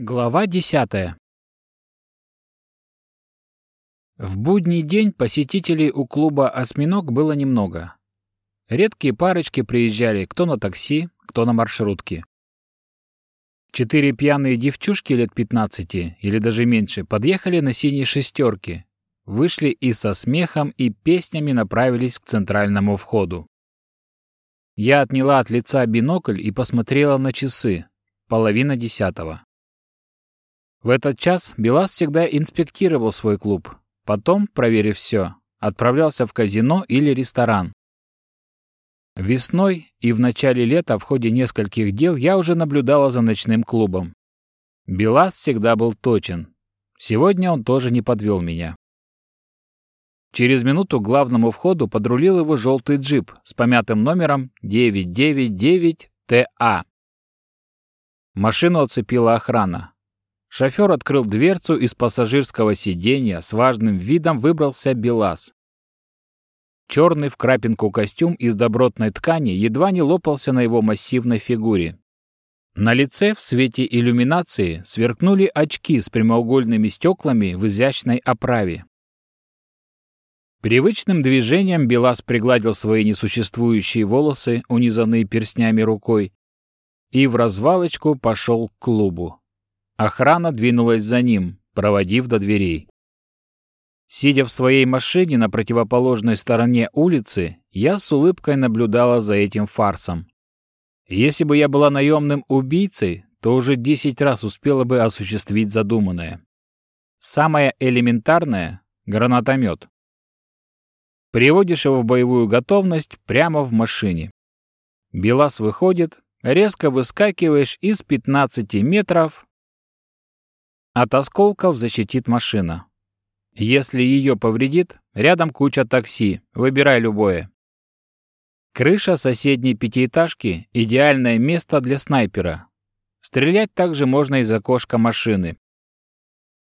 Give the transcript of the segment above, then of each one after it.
Глава десятая. В будний день посетителей у клуба «Осьминог» было немного. Редкие парочки приезжали кто на такси, кто на маршрутке. Четыре пьяные девчушки лет 15 или даже меньше подъехали на синей шестерке, вышли и со смехом и песнями направились к центральному входу. Я отняла от лица бинокль и посмотрела на часы. Половина десятого. В этот час Белас всегда инспектировал свой клуб. Потом, проверив все, отправлялся в казино или ресторан. Весной и в начале лета в ходе нескольких дел я уже наблюдала за ночным клубом. Белас всегда был точен. Сегодня он тоже не подвел меня. Через минуту к главному входу подрулил его желтый джип с помятым номером 999TA. Машину оцепила охрана. Шофер открыл дверцу из пассажирского сиденья, с важным видом выбрался Белаз. Черный в крапинку костюм из добротной ткани едва не лопался на его массивной фигуре. На лице в свете иллюминации сверкнули очки с прямоугольными стеклами в изящной оправе. Привычным движением Белас пригладил свои несуществующие волосы, унизанные перстнями рукой, и в развалочку пошел к клубу. Охрана двинулась за ним, проводив до дверей. Сидя в своей машине на противоположной стороне улицы, я с улыбкой наблюдала за этим фарсом. Если бы я была наемным убийцей, то уже десять раз успела бы осуществить задуманное. Самое элементарное — гранатомет. Приводишь его в боевую готовность прямо в машине. Белас выходит, резко выскакиваешь из 15 метров, от осколков защитит машина. Если ее повредит, рядом куча такси, выбирай любое. Крыша соседней пятиэтажки – идеальное место для снайпера. Стрелять также можно из окошка машины.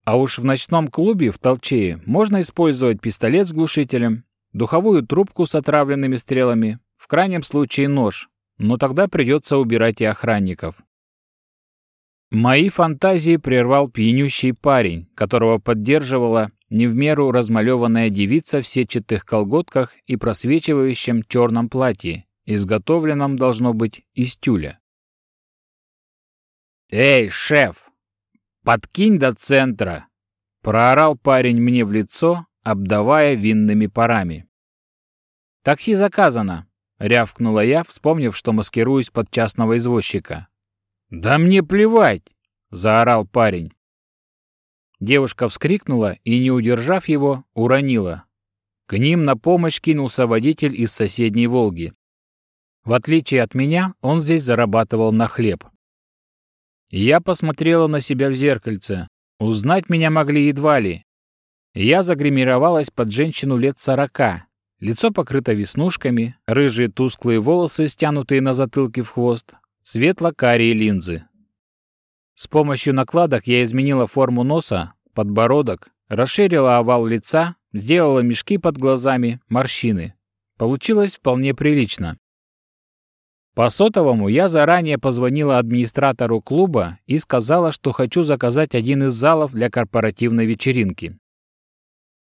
А уж в ночном клубе в Толчее можно использовать пистолет с глушителем, духовую трубку с отравленными стрелами, в крайнем случае нож, но тогда придется убирать и охранников. Мои фантазии прервал пьянющий парень, которого поддерживала не в меру размалеванная девица в сетчатых колготках и просвечивающем черном платье, изготовленном, должно быть, из тюля. «Эй, шеф, подкинь до центра!» — проорал парень мне в лицо, обдавая винными парами. «Такси заказано!» — рявкнула я, вспомнив, что маскируюсь под частного извозчика. «Да мне плевать!» — заорал парень. Девушка вскрикнула и, не удержав его, уронила. К ним на помощь кинулся водитель из соседней «Волги». В отличие от меня, он здесь зарабатывал на хлеб. Я посмотрела на себя в зеркальце. Узнать меня могли едва ли. Я загримировалась под женщину лет сорока. Лицо покрыто веснушками, рыжие тусклые волосы, стянутые на затылке в хвост, светло-карие линзы. С помощью накладок я изменила форму носа, подбородок, расширила овал лица, сделала мешки под глазами, морщины. Получилось вполне прилично. По сотовому я заранее позвонила администратору клуба и сказала, что хочу заказать один из залов для корпоративной вечеринки.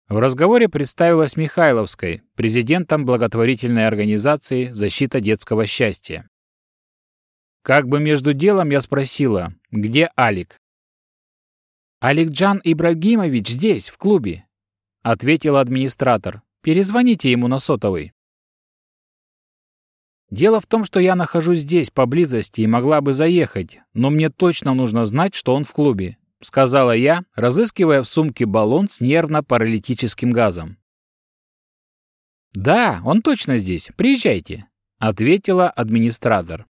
В разговоре представилась Михайловской, президентом благотворительной организации «Защита детского счастья». Как бы между делом я спросила, где Алик? «Аликджан Ибрагимович здесь, в клубе», — ответил администратор. «Перезвоните ему на сотовый». Дело в том, что я нахожусь здесь, поблизости, и могла бы заехать, но мне точно нужно знать, что он в клубе, — сказала я, разыскивая в сумке баллон с нервно-паралитическим газом. «Да, он точно здесь. Приезжайте», — ответила администратор.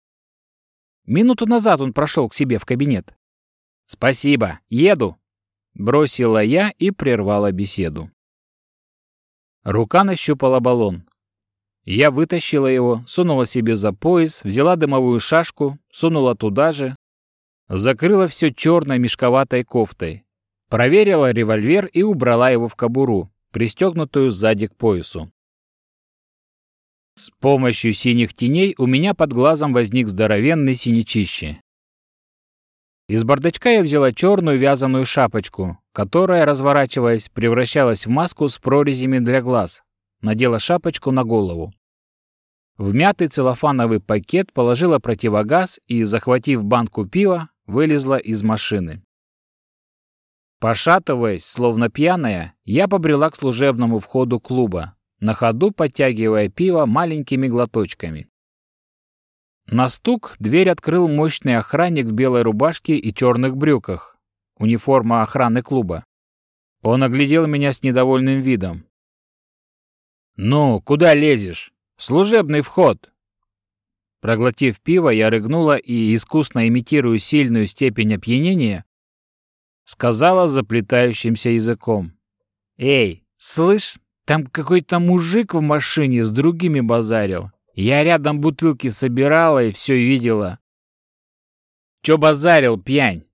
Минуту назад он прошел к себе в кабинет. «Спасибо, еду!» Бросила я и прервала беседу. Рука нащупала баллон. Я вытащила его, сунула себе за пояс, взяла дымовую шашку, сунула туда же, закрыла все черной мешковатой кофтой, проверила револьвер и убрала его в кобуру, пристегнутую сзади к поясу. С помощью синих теней у меня под глазом возник здоровенный синячище. Из бардачка я взяла черную вязаную шапочку, которая, разворачиваясь, превращалась в маску с прорезями для глаз. Надела шапочку на голову. В мятый целлофановый пакет положила противогаз и, захватив банку пива, вылезла из машины. Пошатываясь, словно пьяная, я побрела к служебному входу клуба, на ходу подтягивая пиво маленькими глоточками. На стук дверь открыл мощный охранник в белой рубашке и черных брюках. Униформа охраны клуба. Он оглядел меня с недовольным видом. «Ну, куда лезешь? Служебный вход!» Проглотив пиво, я рыгнула и, искусно имитируя сильную степень опьянения, сказала заплетающимся языком. «Эй, слышь, там какой-то мужик в машине с другими базарил. Я рядом бутылки собирала и все видела. Чё базарил, пьянь?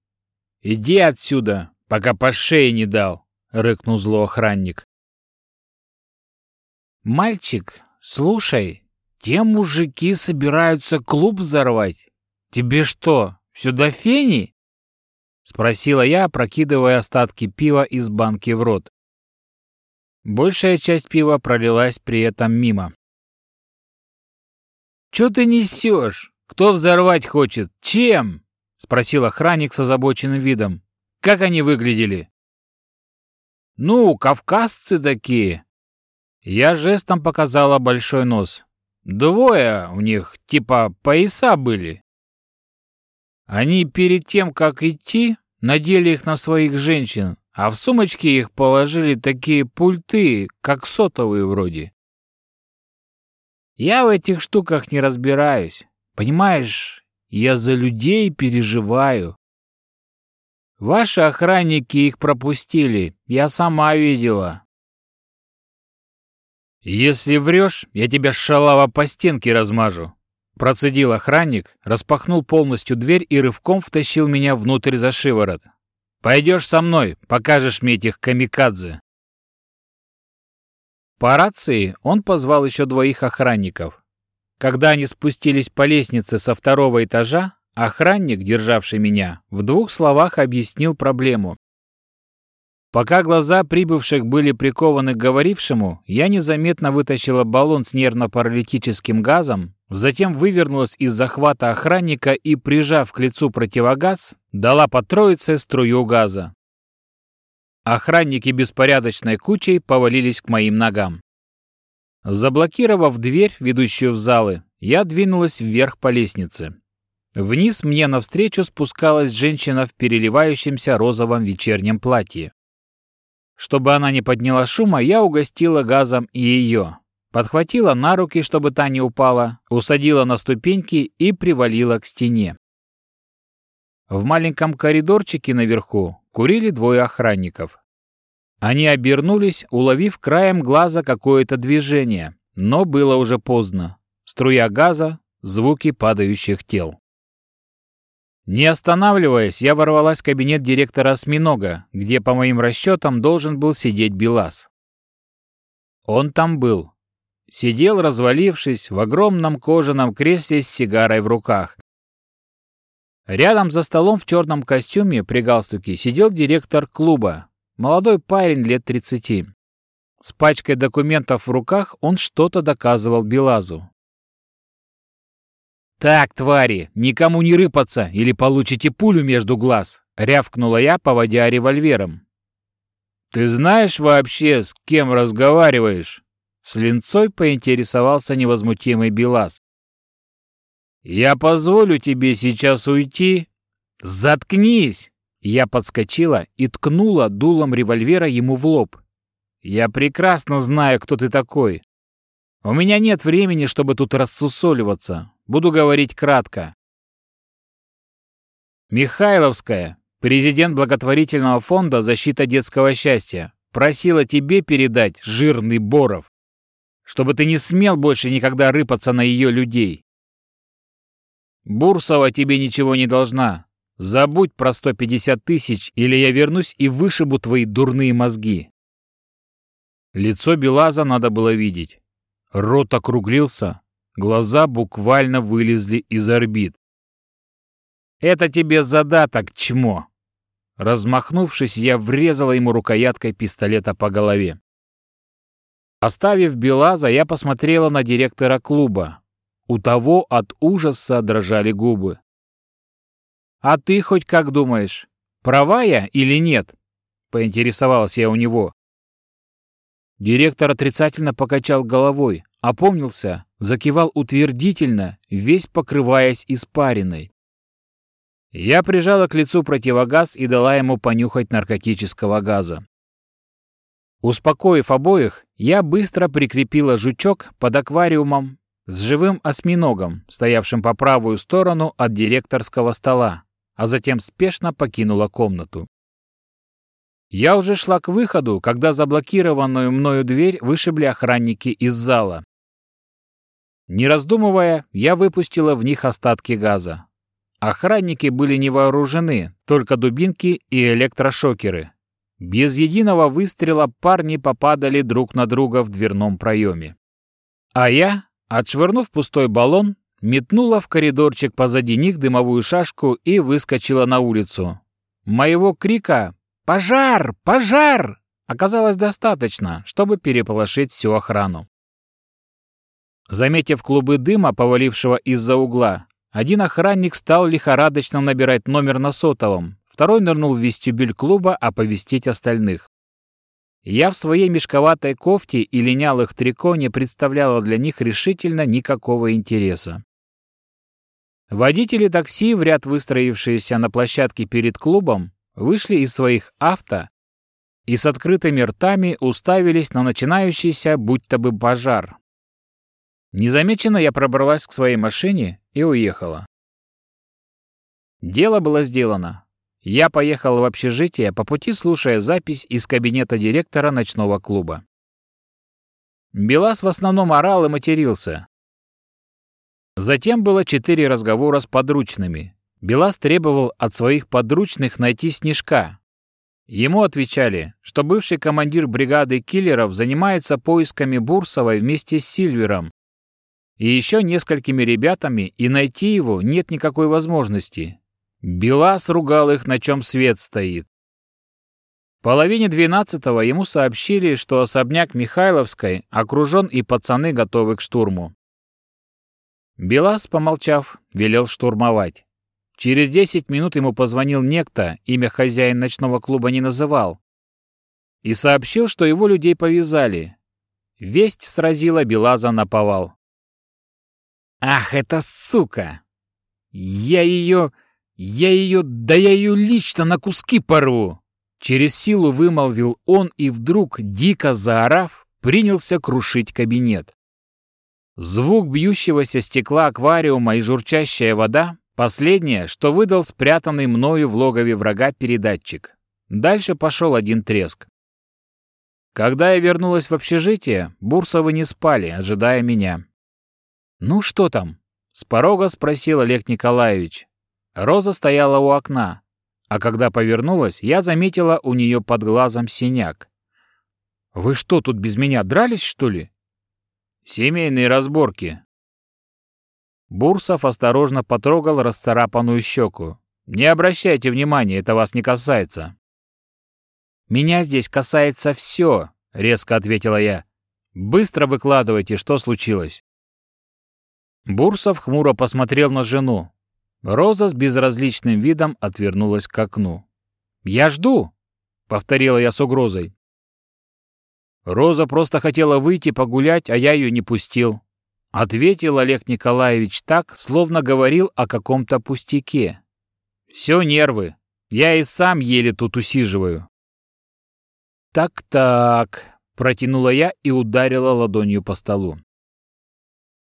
Иди отсюда, пока по шее не дал, рыкнул зло охранник. Мальчик, слушай, те мужики собираются клуб взорвать. Тебе что, сюда фени? Спросила я, прокидывая остатки пива из банки в рот. Большая часть пива пролилась при этом мимо. «Чё ты несешь? Кто взорвать хочет? Чем?» — спросил охранник с озабоченным видом. «Как они выглядели?» «Ну, кавказцы такие». Я жестом показала большой нос. Двое у них, типа, пояса были. Они перед тем, как идти, надели их на своих женщин, а в сумочке их положили такие пульты, как сотовые вроде. Я в этих штуках не разбираюсь. Понимаешь, я за людей переживаю. Ваши охранники их пропустили, я сама видела. Если врешь, я тебя шалава по стенке размажу. Процедил охранник, распахнул полностью дверь и рывком втащил меня внутрь за шиворот. Пойдешь со мной, покажешь мне этих камикадзе. По рации он позвал еще двоих охранников. Когда они спустились по лестнице со второго этажа, охранник, державший меня, в двух словах объяснил проблему. Пока глаза прибывших были прикованы к говорившему, я незаметно вытащила баллон с нервно-паралитическим газом, затем вывернулась из захвата охранника и, прижав к лицу противогаз, дала по троице струю газа. Охранники беспорядочной кучей повалились к моим ногам. Заблокировав дверь, ведущую в залы, я двинулась вверх по лестнице. Вниз мне навстречу спускалась женщина в переливающемся розовом вечернем платье. Чтобы она не подняла шума, я угостила газом и ее. Подхватила на руки, чтобы та не упала, усадила на ступеньки и привалила к стене. В маленьком коридорчике наверху курили двое охранников. Они обернулись, уловив краем глаза какое-то движение, но было уже поздно. Струя газа, звуки падающих тел. Не останавливаясь, я ворвалась в кабинет директора осьминога, где, по моим расчетам, должен был сидеть Белас. Он там был. Сидел, развалившись, в огромном кожаном кресле с сигарой в руках. Рядом за столом в черном костюме при галстуке сидел директор клуба, молодой парень лет 30. С пачкой документов в руках он что-то доказывал Белазу. «Так, твари, никому не рыпаться, или получите пулю между глаз!» — рявкнула я, поводя револьвером. «Ты знаешь вообще, с кем разговариваешь?» С линцой поинтересовался невозмутимый Белас. «Я позволю тебе сейчас уйти?» «Заткнись!» Я подскочила и ткнула дулом револьвера ему в лоб. «Я прекрасно знаю, кто ты такой. У меня нет времени, чтобы тут рассусоливаться. Буду говорить кратко. Михайловская, президент благотворительного фонда «Защита детского счастья», просила тебе передать, жирный Боров, чтобы ты не смел больше никогда рыпаться на ее людей. Бурсова тебе ничего не должна. Забудь про 150 тысяч, или я вернусь и вышибу твои дурные мозги. Лицо Белаза надо было видеть. Рот округлился, Глаза буквально вылезли из орбит. Это тебе задаток, чмо!» Размахнувшись, я врезала ему рукояткой пистолета по голове. Оставив Белаза, я посмотрела на директора клуба. У того от ужаса дрожали губы. «А ты хоть как думаешь, права я или нет?» — поинтересовалась я у него. Директор отрицательно покачал головой, опомнился, закивал утвердительно, весь покрываясь испариной. Я прижала к лицу противогаз и дала ему понюхать наркотического газа. Успокоив обоих, я быстро прикрепила жучок под аквариумом с живым осьминогом, стоявшим по правую сторону от директорского стола, а затем спешно покинула комнату. Я уже шла к выходу, когда заблокированную мною дверь вышибли охранники из зала. Не раздумывая, я выпустила в них остатки газа. Охранники были не вооружены, только дубинки и электрошокеры. Без единого выстрела парни попадали друг на друга в дверном проеме. А я, отшвырнув пустой баллон, метнула в коридорчик позади них дымовую шашку и выскочила на улицу. Моего крика «Пожар! Пожар!» оказалось достаточно, чтобы переполошить всю охрану. Заметив клубы дыма, повалившего из-за угла, один охранник стал лихорадочно набирать номер на сотовом, второй нырнул в вестибюль клуба оповестить остальных. Я в своей мешковатой кофте и линялых трико не представляла для них решительно никакого интереса. Водители такси, в ряд выстроившиеся на площадке перед клубом, вышли из своих авто и с открытыми ртами уставились на начинающийся будь-то бы пожар. Незамеченно я пробралась к своей машине и уехала. Дело было сделано. Я поехал в общежитие, по пути слушая запись из кабинета директора ночного клуба. Белас в основном орал и матерился. Затем было четыре разговора с подручными. Белас требовал от своих подручных найти Снежка. Ему отвечали, что бывший командир бригады киллеров занимается поисками Бурсовой вместе с Сильвером и еще несколькими ребятами, и найти его нет никакой возможности. Белас ругал их, на чем свет стоит. В половине двенадцатого ему сообщили, что особняк Михайловской окружен и пацаны готовы к штурму. Белас, помолчав, велел штурмовать. Через десять минут ему позвонил некто, имя хозяин ночного клуба не называл, и сообщил, что его людей повязали. Весть сразила Белаза на повал. «Ах, эта сука! Я ее... я ее... да я ее лично на куски порву!» Через силу вымолвил он и вдруг, дико заорав, принялся крушить кабинет. Звук бьющегося стекла аквариума и журчащая вода Последнее, что выдал спрятанный мною в логове врага передатчик. Дальше пошел один треск. Когда я вернулась в общежитие, Бурсовы не спали, ожидая меня. «Ну что там?» — с порога спросил Олег Николаевич. Роза стояла у окна, а когда повернулась, я заметила у нее под глазом синяк. «Вы что, тут без меня дрались, что ли?» «Семейные разборки», Бурсов осторожно потрогал расцарапанную щеку. «Не обращайте внимания, это вас не касается». «Меня здесь касается все», — резко ответила я. «Быстро выкладывайте, что случилось». Бурсов хмуро посмотрел на жену. Роза с безразличным видом отвернулась к окну. «Я жду», — повторила я с угрозой. Роза просто хотела выйти погулять, а я ее не пустил. Ответил Олег Николаевич так, словно говорил о каком-то пустяке. Все нервы. Я и сам еле тут усиживаю. Так-так, протянула я и ударила ладонью по столу.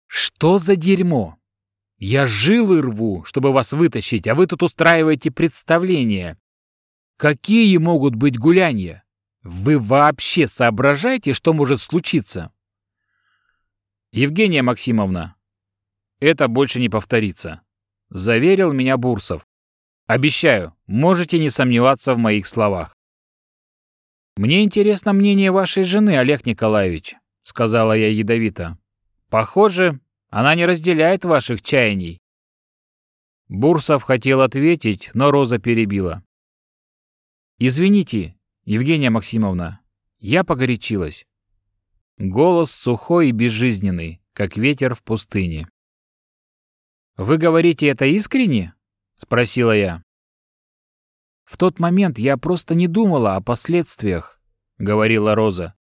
Что за дерьмо? Я жилы рву, чтобы вас вытащить, а вы тут устраиваете представление. Какие могут быть гулянья? Вы вообще соображаете, что может случиться? «Евгения Максимовна, это больше не повторится», — заверил меня Бурсов. «Обещаю, можете не сомневаться в моих словах». «Мне интересно мнение вашей жены, Олег Николаевич», — сказала я ядовито. «Похоже, она не разделяет ваших чаяний». Бурсов хотел ответить, но Роза перебила. «Извините, Евгения Максимовна, я погорячилась». Голос сухой и безжизненный, как ветер в пустыне. «Вы говорите это искренне?» — спросила я. «В тот момент я просто не думала о последствиях», — говорила Роза.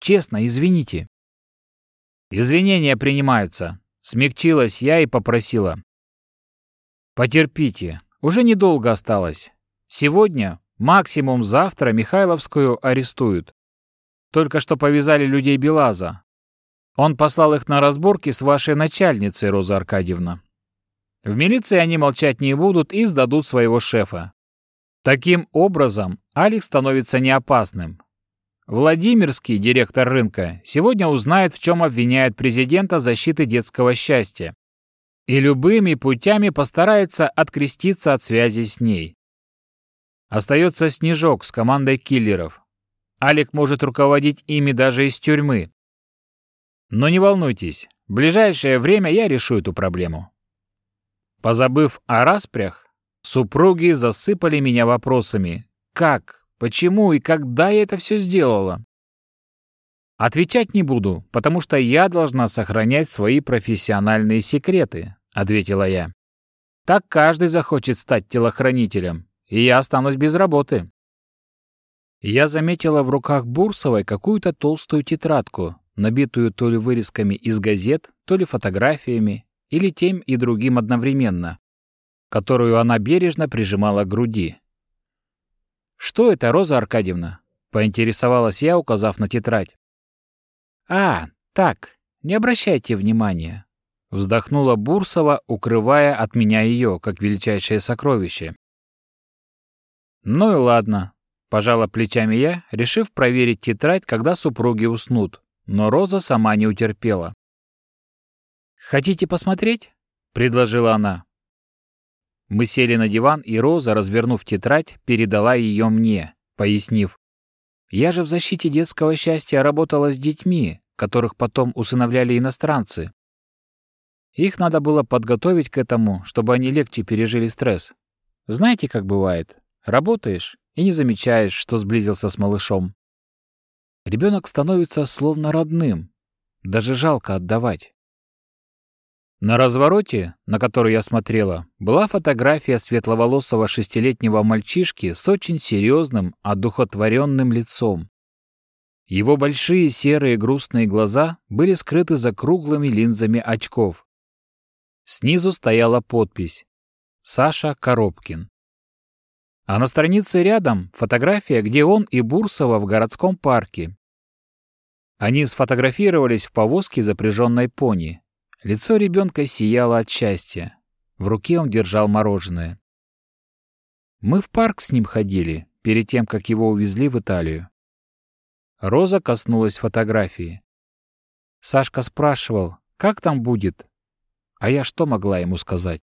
«Честно, извините». «Извинения принимаются», — смягчилась я и попросила. «Потерпите, уже недолго осталось. Сегодня, максимум завтра, Михайловскую арестуют. Только что повязали людей Белаза. Он послал их на разборки с вашей начальницей, Роза Аркадьевна. В милиции они молчать не будут и сдадут своего шефа. Таким образом, Алекс становится неопасным. Владимирский, директор рынка, сегодня узнает, в чем обвиняют президента защиты детского счастья. И любыми путями постарается откреститься от связи с ней. Остается Снежок с командой киллеров. Алик может руководить ими даже из тюрьмы. Но не волнуйтесь, в ближайшее время я решу эту проблему. Позабыв о распрях, супруги засыпали меня вопросами. Как, почему и когда я это все сделала? Отвечать не буду, потому что я должна сохранять свои профессиональные секреты, ответила я. Так каждый захочет стать телохранителем, и я останусь без работы. Я заметила в руках Бурсовой какую-то толстую тетрадку, набитую то ли вырезками из газет, то ли фотографиями, или тем и другим одновременно, которую она бережно прижимала к груди. «Что это, Роза Аркадьевна?» — поинтересовалась я, указав на тетрадь. «А, так, не обращайте внимания», — вздохнула Бурсова, укрывая от меня ее, как величайшее сокровище. «Ну и ладно», Пожала плечами я, решив проверить тетрадь, когда супруги уснут, но Роза сама не утерпела. «Хотите посмотреть?» — предложила она. Мы сели на диван, и Роза, развернув тетрадь, передала ее мне, пояснив. «Я же в защите детского счастья работала с детьми, которых потом усыновляли иностранцы. Их надо было подготовить к этому, чтобы они легче пережили стресс. Знаете, как бывает? Работаешь, и не замечаешь, что сблизился с малышом. Ребенок становится словно родным, даже жалко отдавать. На развороте, на который я смотрела, была фотография светловолосого шестилетнего мальчишки с очень серьезным, одухотворенным лицом. Его большие серые грустные глаза были скрыты за круглыми линзами очков. Снизу стояла подпись «Саша Коробкин». А на странице рядом фотография, где он и Бурсова в городском парке. Они сфотографировались в повозке, запряженной пони. Лицо ребенка сияло от счастья. В руке он держал мороженое. Мы в парк с ним ходили, перед тем, как его увезли в Италию. Роза коснулась фотографии. Сашка спрашивал, как там будет? А я что могла ему сказать?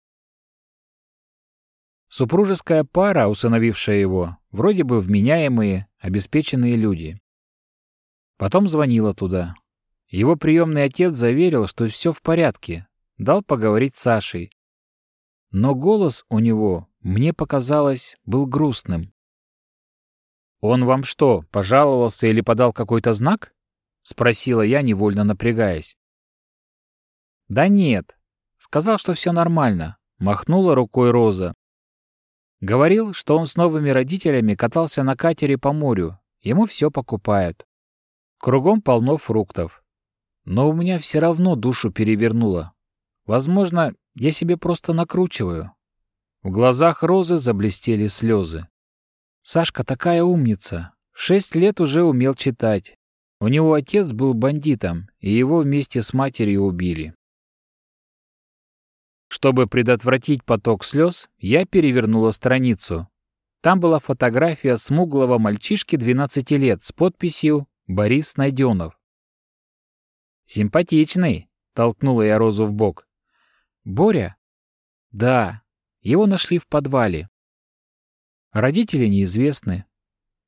Супружеская пара, усыновившая его, вроде бы вменяемые, обеспеченные люди. Потом звонила туда. Его приемный отец заверил, что все в порядке, дал поговорить с Сашей. Но голос у него, мне показалось, был грустным. «Он вам что, пожаловался или подал какой-то знак?» — спросила я, невольно напрягаясь. «Да нет», — сказал, что все нормально, — махнула рукой Роза. Говорил, что он с новыми родителями катался на катере по морю, ему все покупают. Кругом полно фруктов. Но у меня все равно душу перевернуло. Возможно, я себе просто накручиваю. В глазах Розы заблестели слезы. Сашка такая умница. В шесть лет уже умел читать. У него отец был бандитом, и его вместе с матерью убили. Чтобы предотвратить поток слез, я перевернула страницу. Там была фотография смуглого мальчишки 12 лет с подписью «Борис Найденов». «Симпатичный», — толкнула я Розу в бок. «Боря?» «Да, его нашли в подвале. Родители неизвестны.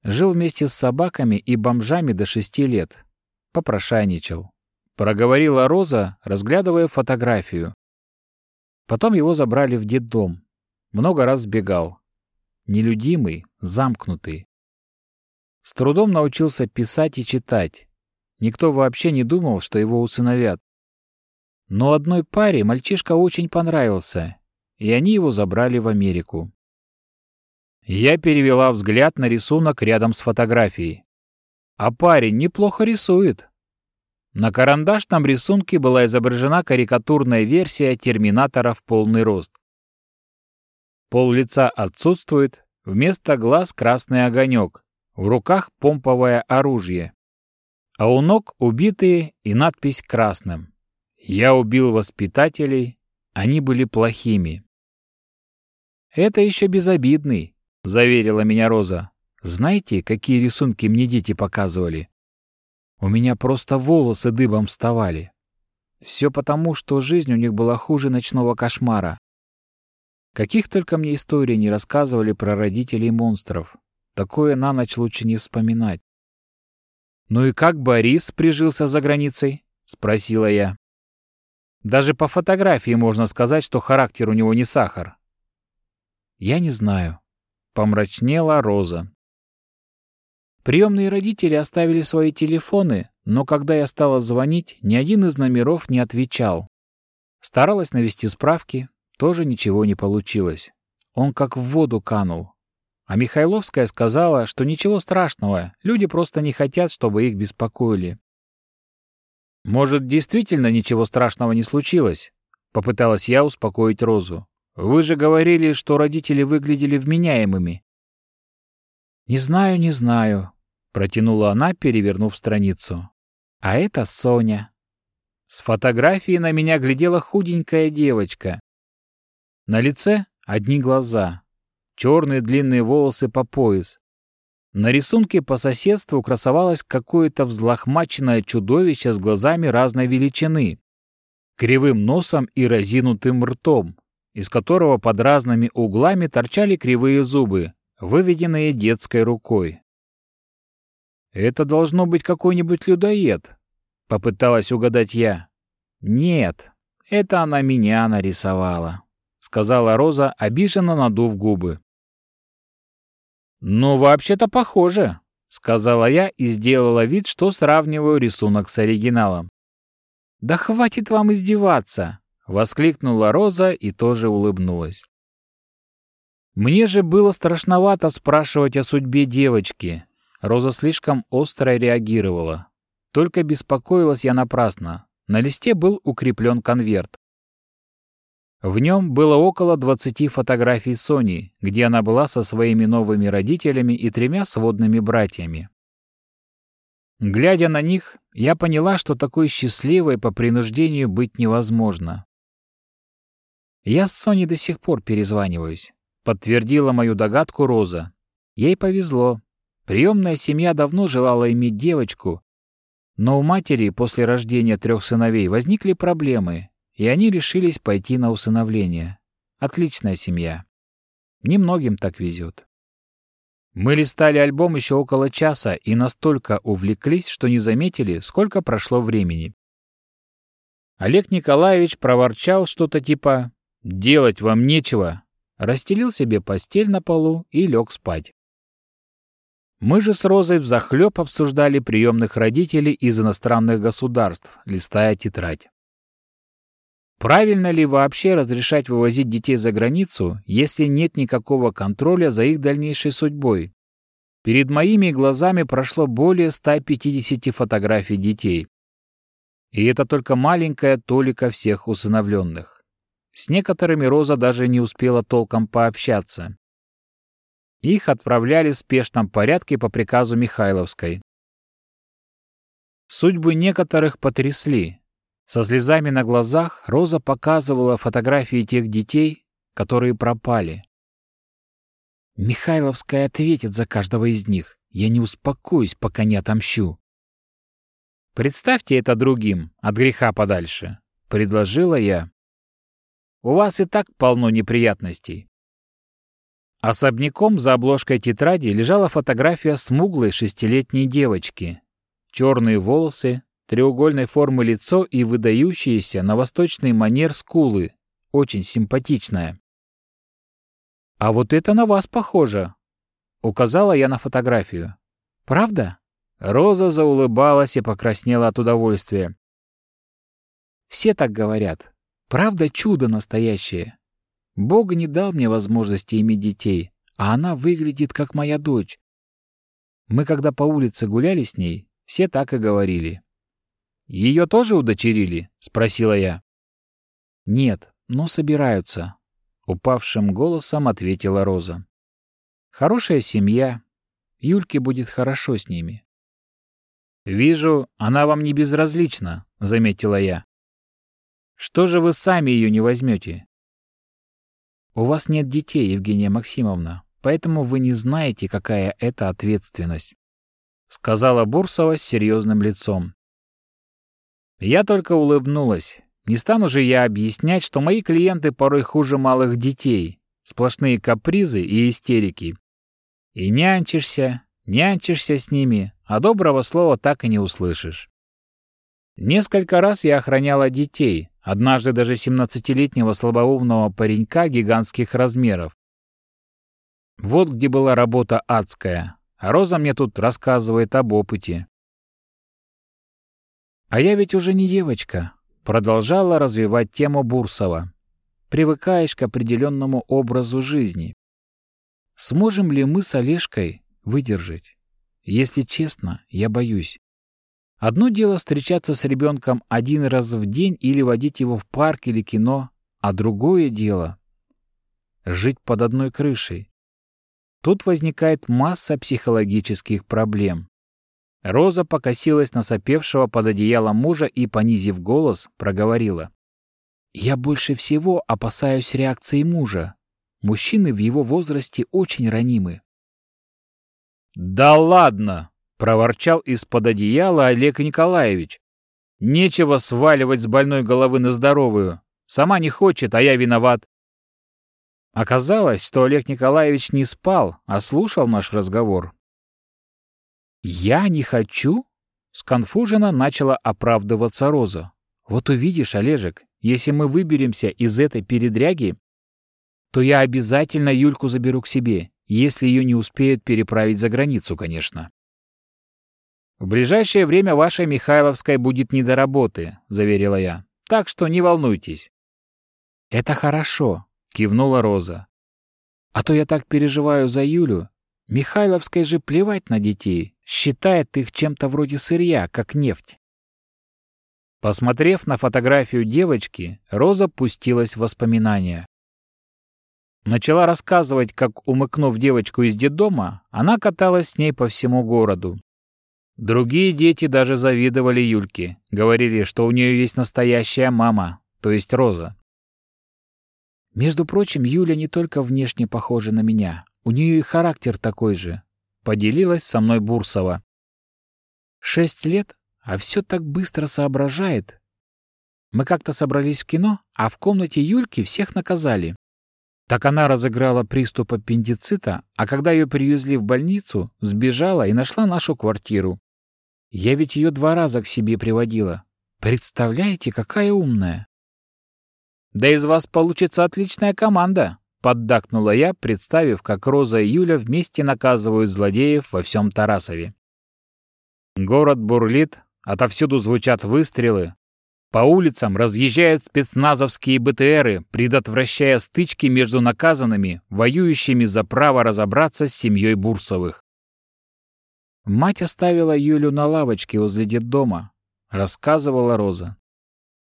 Жил вместе с собаками и бомжами до шести лет. Попрошайничал. Проговорила Роза, разглядывая фотографию. Потом его забрали в детдом. много раз сбегал. Нелюдимый, замкнутый. С трудом научился писать и читать. Никто вообще не думал, что его усыновят. Но одной паре мальчишка очень понравился, и они его забрали в Америку. Я перевела взгляд на рисунок рядом с фотографией. А парень неплохо рисует. На карандашном рисунке была изображена карикатурная версия терминатора в полный рост. Пол лица отсутствует, вместо глаз красный огонек, в руках помповое оружие. А у ног убитые и надпись красным. «Я убил воспитателей, они были плохими». «Это еще безобидный», — заверила меня Роза. «Знаете, какие рисунки мне дети показывали? У меня просто волосы дыбом вставали. Все потому, что жизнь у них была хуже ночного кошмара. Каких только мне историй не рассказывали про родителей монстров. Такое на ночь лучше не вспоминать. «Ну и как Борис прижился за границей?» — спросила я. Даже по фотографии можно сказать, что характер у него не сахар. Я не знаю. Помрачнела Роза. Приемные родители оставили свои телефоны, но когда я стала звонить, ни один из номеров не отвечал. Старалась навести справки, тоже ничего не получилось. Он как в воду канул. А Михайловская сказала, что ничего страшного, люди просто не хотят, чтобы их беспокоили. «Может, действительно ничего страшного не случилось?» — попыталась я успокоить Розу. «Вы же говорили, что родители выглядели вменяемыми». «Не знаю, не знаю», — протянула она, перевернув страницу. «А это Соня». С фотографии на меня глядела худенькая девочка. На лице одни глаза, черные длинные волосы по пояс, на рисунке по соседству красовалось какое-то взлохмаченное чудовище с глазами разной величины, кривым носом и разинутым ртом, из которого под разными углами торчали кривые зубы, выведенные детской рукой. «Это должно быть какой-нибудь людоед», — попыталась угадать я. «Нет, это она меня нарисовала», — сказала Роза, обиженно надув губы. «Ну, вообще-то похоже», — сказала я и сделала вид, что сравниваю рисунок с оригиналом. «Да хватит вам издеваться!» — воскликнула Роза и тоже улыбнулась. Мне же было страшновато спрашивать о судьбе девочки. Роза слишком остро реагировала. Только беспокоилась я напрасно. На листе был укреплен конверт. В нем было около 20 фотографий Сони, где она была со своими новыми родителями и тремя сводными братьями. Глядя на них, я поняла, что такой счастливой по принуждению быть невозможно. «Я с Соней до сих пор перезваниваюсь», — подтвердила мою догадку Роза. Ей повезло. Приемная семья давно желала иметь девочку, но у матери после рождения трех сыновей возникли проблемы, и они решились пойти на усыновление. Отличная семья. Немногим так везет. Мы листали альбом еще около часа и настолько увлеклись, что не заметили, сколько прошло времени. Олег Николаевич проворчал что-то типа «делать вам нечего», расстелил себе постель на полу и лег спать. Мы же с Розой взахлеб обсуждали приемных родителей из иностранных государств, листая тетрадь. Правильно ли вообще разрешать вывозить детей за границу, если нет никакого контроля за их дальнейшей судьбой? Перед моими глазами прошло более 150 фотографий детей. И это только маленькая толика всех усыновленных. С некоторыми Роза даже не успела толком пообщаться. Их отправляли в спешном порядке по приказу Михайловской. Судьбы некоторых потрясли, со слезами на глазах Роза показывала фотографии тех детей, которые пропали. «Михайловская ответит за каждого из них. Я не успокоюсь, пока не отомщу». «Представьте это другим, от греха подальше», — предложила я. «У вас и так полно неприятностей». Особняком за обложкой тетради лежала фотография смуглой шестилетней девочки. Черные волосы, треугольной формы лицо и выдающиеся на восточный манер скулы, очень симпатичная. «А вот это на вас похоже», — указала я на фотографию. «Правда?» Роза заулыбалась и покраснела от удовольствия. «Все так говорят. Правда, чудо настоящее. Бог не дал мне возможности иметь детей, а она выглядит как моя дочь. Мы когда по улице гуляли с ней, все так и говорили. «Ее тоже удочерили?» — спросила я. «Нет, но собираются», — упавшим голосом ответила Роза. «Хорошая семья. Юльке будет хорошо с ними». «Вижу, она вам не безразлична», — заметила я. «Что же вы сами ее не возьмете?» «У вас нет детей, Евгения Максимовна, поэтому вы не знаете, какая это ответственность», — сказала Бурсова с серьезным лицом. Я только улыбнулась. Не стану же я объяснять, что мои клиенты порой хуже малых детей. Сплошные капризы и истерики. И нянчишься, нянчишься с ними, а доброго слова так и не услышишь. Несколько раз я охраняла детей, однажды даже 17-летнего слабоумного паренька гигантских размеров. Вот где была работа адская, а Роза мне тут рассказывает об опыте. «А я ведь уже не девочка», — продолжала развивать тему Бурсова. «Привыкаешь к определенному образу жизни. Сможем ли мы с Олежкой выдержать? Если честно, я боюсь. Одно дело встречаться с ребенком один раз в день или водить его в парк или кино, а другое дело — жить под одной крышей. Тут возникает масса психологических проблем. Роза покосилась на сопевшего под одеялом мужа и, понизив голос, проговорила. «Я больше всего опасаюсь реакции мужа. Мужчины в его возрасте очень ранимы». «Да ладно!» — проворчал из-под одеяла Олег Николаевич. «Нечего сваливать с больной головы на здоровую. Сама не хочет, а я виноват». Оказалось, что Олег Николаевич не спал, а слушал наш разговор. «Я не хочу?» — сконфуженно начала оправдываться Роза. «Вот увидишь, Олежек, если мы выберемся из этой передряги, то я обязательно Юльку заберу к себе, если ее не успеют переправить за границу, конечно». «В ближайшее время вашей Михайловской будет не до работы», — заверила я. «Так что не волнуйтесь». «Это хорошо», — кивнула Роза. «А то я так переживаю за Юлю. Михайловской же плевать на детей считает их чем-то вроде сырья, как нефть. Посмотрев на фотографию девочки, Роза пустилась в воспоминания. Начала рассказывать, как, умыкнув девочку из детдома, она каталась с ней по всему городу. Другие дети даже завидовали Юльке, говорили, что у нее есть настоящая мама, то есть Роза. Между прочим, Юля не только внешне похожа на меня, у нее и характер такой же, поделилась со мной Бурсова. Шесть лет, а все так быстро соображает. Мы как-то собрались в кино, а в комнате Юльки всех наказали. Так она разыграла приступ аппендицита, а когда ее привезли в больницу, сбежала и нашла нашу квартиру. Я ведь ее два раза к себе приводила. Представляете, какая умная. Да из вас получится отличная команда, Поддакнула я, представив, как Роза и Юля вместе наказывают злодеев во всем Тарасове. Город бурлит, отовсюду звучат выстрелы. По улицам разъезжают спецназовские БТРы, предотвращая стычки между наказанными, воюющими за право разобраться с семьей Бурсовых. «Мать оставила Юлю на лавочке возле детдома», — рассказывала Роза.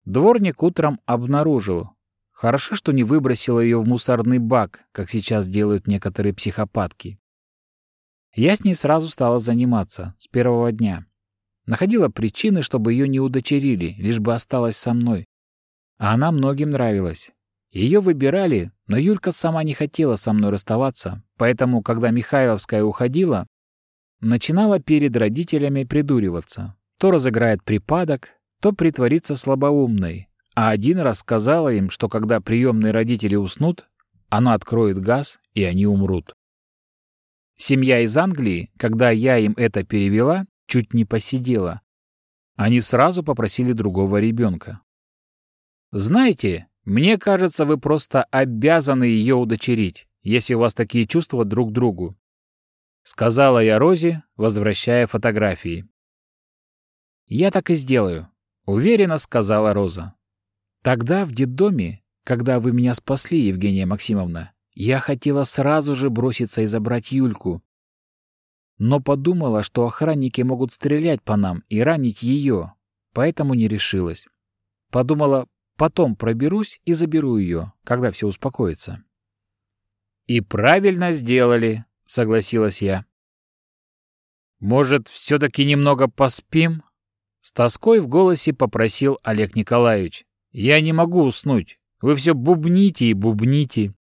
Дворник утром обнаружил, Хорошо, что не выбросила ее в мусорный бак, как сейчас делают некоторые психопатки. Я с ней сразу стала заниматься, с первого дня. Находила причины, чтобы ее не удочерили, лишь бы осталась со мной. А она многим нравилась. Ее выбирали, но Юлька сама не хотела со мной расставаться, поэтому, когда Михайловская уходила, начинала перед родителями придуриваться. То разыграет припадок, то притворится слабоумной, а один раз сказала им, что когда приемные родители уснут, она откроет газ, и они умрут. Семья из Англии, когда я им это перевела, чуть не посидела. Они сразу попросили другого ребенка. «Знаете, мне кажется, вы просто обязаны ее удочерить. если у вас такие чувства друг к другу. Сказала я Розе, возвращая фотографии. «Я так и сделаю», — уверенно сказала Роза. «Тогда в детдоме, когда вы меня спасли, Евгения Максимовна, я хотела сразу же броситься и забрать Юльку. Но подумала, что охранники могут стрелять по нам и ранить ее, поэтому не решилась. Подумала, потом проберусь и заберу ее, когда все успокоится. «И правильно сделали», — согласилась я. «Может, все-таки немного поспим?» С тоской в голосе попросил Олег Николаевич. «Я не могу уснуть. Вы все бубните и бубните».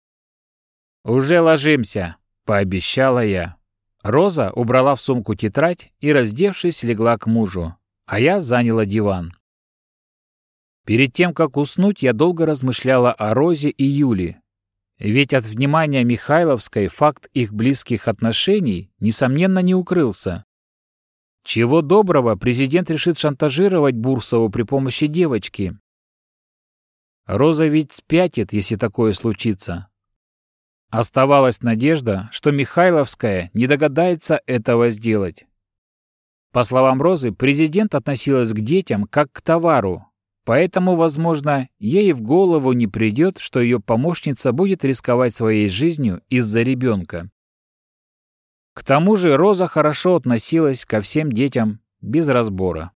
«Уже ложимся», — пообещала я. Роза убрала в сумку тетрадь и, раздевшись, легла к мужу, а я заняла диван. Перед тем, как уснуть, я долго размышляла о Розе и Юле. Ведь от внимания Михайловской факт их близких отношений, несомненно, не укрылся. Чего доброго, президент решит шантажировать Бурсову при помощи девочки. Роза ведь спятит, если такое случится. Оставалась надежда, что Михайловская не догадается этого сделать. По словам Розы, президент относилась к детям как к товару, поэтому, возможно, ей в голову не придет, что ее помощница будет рисковать своей жизнью из-за ребенка. К тому же Роза хорошо относилась ко всем детям без разбора.